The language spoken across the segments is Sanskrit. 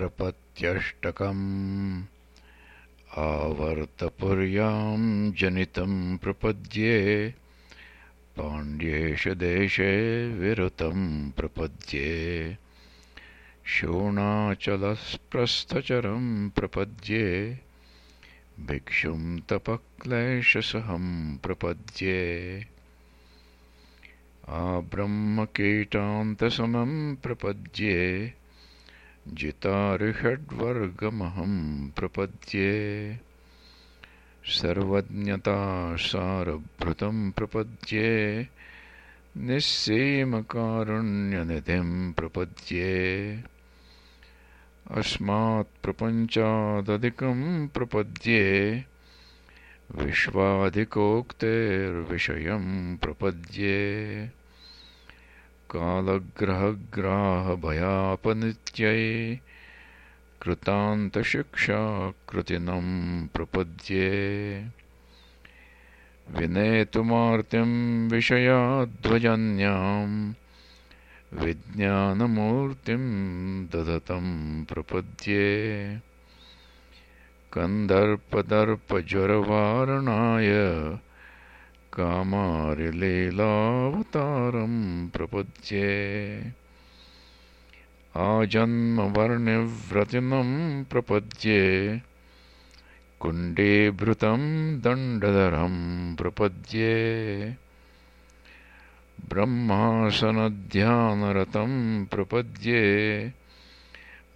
प्रपत्यष्टकम्। आवर्तपुर्यां जनितं प्रपद्ये पाण्ड्येशदेशे विरुतं प्रपद्ये। शोणाचलप्रस्थचरं प्रपद्ये भिक्षुं तपक्लेशसहं प्रपद्ये। आब्रह्मकीटान्तसमं प्रपद्ये जितारिषड्वर्गमहं प्रपद्ये। सर्वज्ञतासारभृतं प्रपद्ये। निःसीमकारुण्यनिधिं प्रपद्ये। अस्मात्प्रपञ्चादधिकं प्रपद्ये। विश्वाधिकोक्तेर्विषयं प्रपद्ये कालग्रहग्राहभयापनित्यै कृतान्तशिक्षाकृतिनं प्रपद्ये। विनेतुमार्तिं विषयाध्वजन्यां विज्ञानमूर्तिं दधतं प्रपद्ये। कन्दर्पदर्पज्वरवारणाय कामारिलीलावतारं प्रपद्ये। आजन्मवर्णिव्रतिनं प्रपद्ये। कुण्डीभृतं दण्डधरं प्रपद्ये। ब्रह्मासनध्यानरतं प्रपद्ये।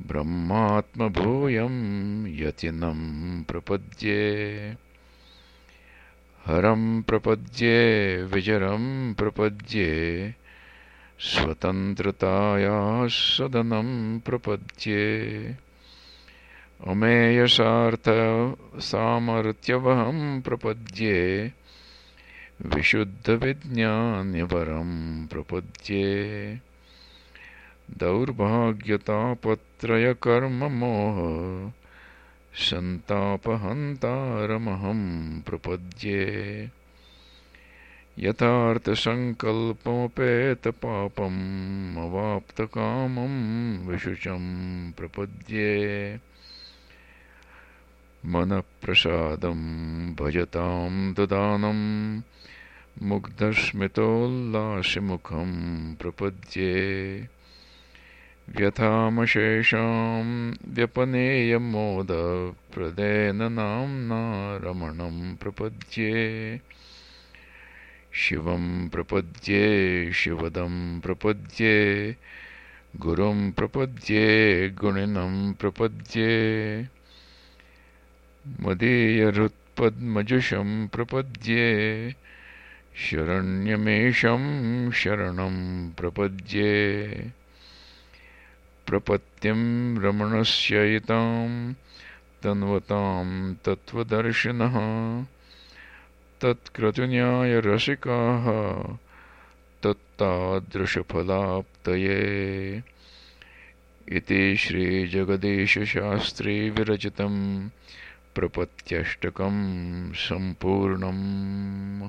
ब्रह्मात्मभूयं यतिनं प्रपद्ये हरं प्रपद्ये विजरं प्रपद्ये स्वतन्त्रतायाः सदनं प्रपद्ये अमेयसार्थसामर्थ्यवहं प्रपद्ये विशुद्धविज्ञानिवरं प्रपद्ये। दौर्भाग्यतापत्रयकर्ममोह सन्तापहन्तारमहं प्रपद्ये। यथार्थसङ्कल्पमुपेतपापम् अवाप्तकामं विशुचं प्रपद्ये। मनःप्रसादं भजतां ददानं मुग्धस्मितोल्लासिमुखं प्रपद्ये व्यथामशेषां व्यपनेयमोदप्रदेन नाम्ना रमणं प्रपद्ये। शिवं प्रपद्ये शिवदं प्रपद्ये गुरुं प्रपद्ये गुणिनं प्रपद्ये। मदीयहृत्पद्मजुषं प्रपद्ये शरण्यमेषं शरणं प्रपद्ये प्रपत्तिं रमणस्ययितां तन्वतां तत्त्वदर्शिनः तत्क्रतुन्यायरसिकाः तत्तादृशफलाप्तये। इति श्रीजगदीशशास्त्रीविरचितं प्रपत्यष्टकं सम्पूर्णम्